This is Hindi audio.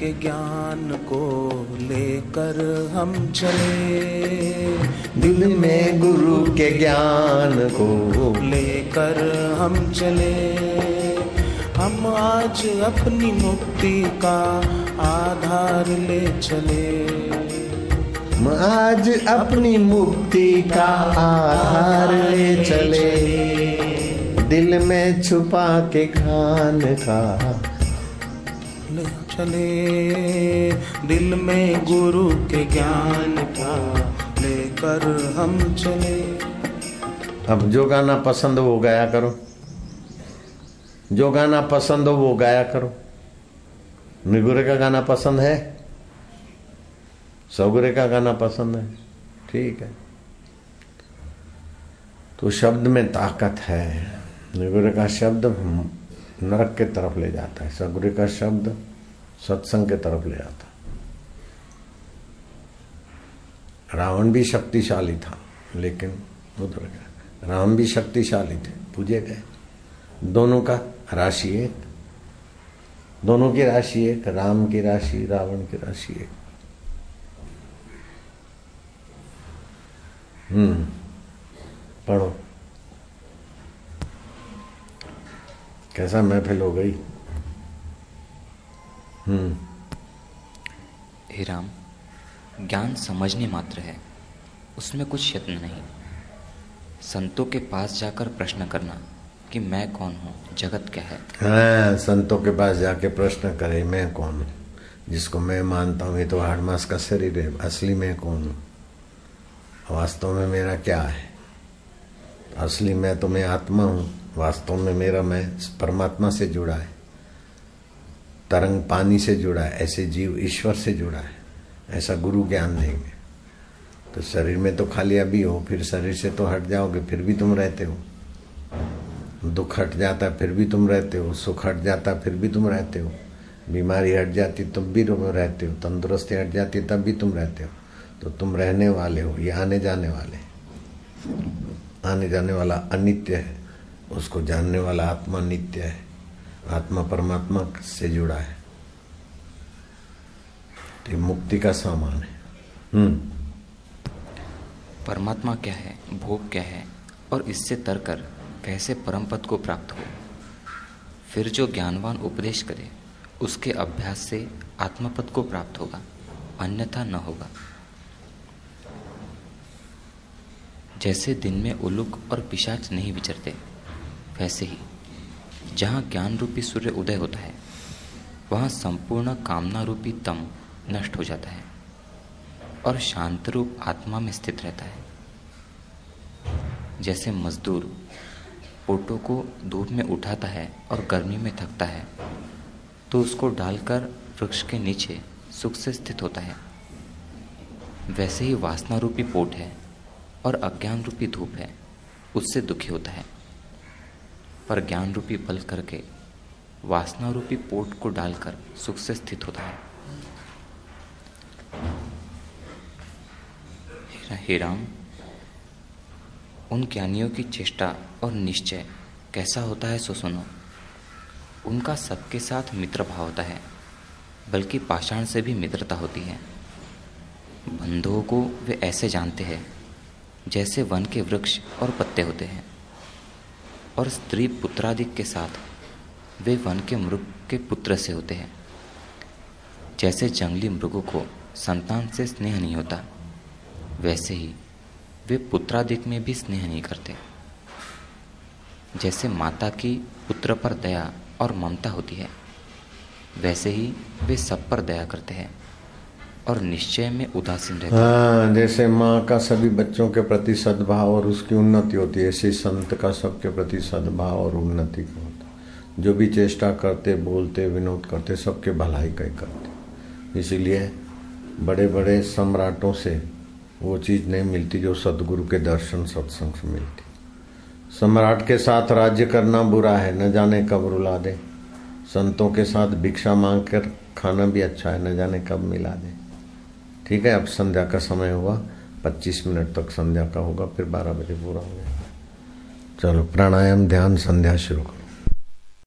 के ज्ञान को लेकर हम चले। दिल में गुरु के ज्ञान को लेकर हम चले। हम आज अपनी मुक्ति का आधार ले चले। हम आज अपनी मुक्ति का आधार ले चले। दिल में छुपा के खान का ले चले। दिल में गुरु के ज्ञान का लेकर हम चले। अब जो गाना पसंद हो वो गाया करो। जो गाना पसंद हो वो गाया करो। निगुरे का गाना पसंद है? सौगुरे का गाना पसंद है? ठीक है। तो शब्द में ताकत है। निगुरे का शब्द नरक के तरफ़ ले जाता है, सगुरे का शब्द सत्संग के तरफ़ ले जाता रावण भी शक्तिशाली था, लेकिन उधर गया। राम भी शक्तिशाली थे, पूजे गए। दोनों का राशि एक, दोनों की राशि एक, राम की राशि, रावण की राशि एक। हम्म पढ़ो। कैसा महफिल हो गई? हम्म। हे राम ज्ञान समझने मात्र है उसमें कुछ यत्न नहीं। संतों के पास जाकर प्रश्न करना कि मैं कौन हूँ जगत क्या है? हाँ संतों के पास जाके प्रश्न करे मैं कौन हूँ? जिसको मैं मानता हूँ ये तो हाड़ मास का शरीर है असली मैं कौन हूँ? वास्तव में मेरा क्या है? असली मैं तो मैं आत्मा हूँ। वास्तव में मेरा मैं परमात्मा से जुड़ा है, तरंग पानी से जुड़ा है, ऐसे जीव ईश्वर से जुड़ा है, ऐसा गुरु ज्ञान देंगे तो शरीर में तो खाली अभी हो, फिर शरीर से तो हट जाओगे, फिर भी तुम रहते हो। दुख हट जाता, फिर भी तुम रहते हो। सुख हट जाता, फिर भी तुम रहते हो। बीमारी हट जाती, तब भी तुम रहते हो। तंदुरुस्ती हट जाती, तब भी तुम रहते हो। तो तुम रहने वाले हो, ये आने जाने वाले आने जाने वाला अनित्य है। उसको जानने वाला आत्मा नित्य है, आत्मा परमात्मा से जुड़ा है। तो मुक्ति का सामान है। हम्म। परमात्मा क्या है, भोग क्या है, और इससे तरकर कैसे परम पद को प्राप्त हो। फिर जो ज्ञानवान उपदेश करे, उसके अभ्यास से आत्मपद को प्राप्त होगा, अन्यथा न होगा। जैसे दिन में उलुक और पिशाच नहीं विचरते वैसे ही, जहाँ ज्ञान रूपी सूर्य उदय होता है, वहाँ संपूर्ण कामना रूपी तम नष्ट हो जाता है और शांत रूप आत्मा में स्थित रहता है। जैसे मजदूर ओटो को धूप में उठाता है और गर्मी में थकता है तो उसको डालकर वृक्ष के नीचे सुख से स्थित होता है। वैसे ही वासना रूपी पोट है और अज्ञान रूपी धूप है, उससे दुखी होता है। पर ज्ञान रूपी बल करके वासना रूपी पोट को डालकर सुख से स्थित होता है। हे राम, उन ज्ञानियों की चेष्टा और निश्चय कैसा होता है सो सुनो। उनका सबके साथ मित्र भाव होता है, बल्कि पाषाण से भी मित्रता होती है। बंधुओं को वे ऐसे जानते हैं, जैसे वन के वृक्ष और पत्ते होते हैं। और स्त्री पुत्रादिक के साथ वे वन के मृग के पुत्र से होते हैं। जैसे जंगली मृगों को संतान से स्नेह नहीं होता, वैसे ही वे पुत्रादिक में भी स्नेह नहीं करते। जैसे माता की पुत्र पर दया और ममता होती है, वैसे ही वे सब पर दया करते हैं। और निश्चय में उदासीन रहते हैं। जैसे माँ का सभी बच्चों के प्रति सद्भाव और उसकी उन्नति होती है, ऐसे संत का सबके प्रति सद्भाव और उन्नति का होता जो भी चेष्टा करते, बोलते, विनोद करते, सबके भलाई का ही करते इसीलिए बड़े बड़े सम्राटों से वो चीज़ नहीं मिलती जो सदगुरु के दर्शन, सत्संग से मिलती। सम्राट के साथ राज्य करना बुरा है, न जाने कब रुला दे। संतों के साथ भिक्षा मांग कर खाना भी अच्छा है, न जाने कब मिला दे। ठीक है, अब संध्या का समय हुआ 25 मिनट तक संध्या का होगा, फिर 12 बजे पूरा हो जाएगा। चलो, प्राणायाम, ध्यान, संध्या शुरू करो।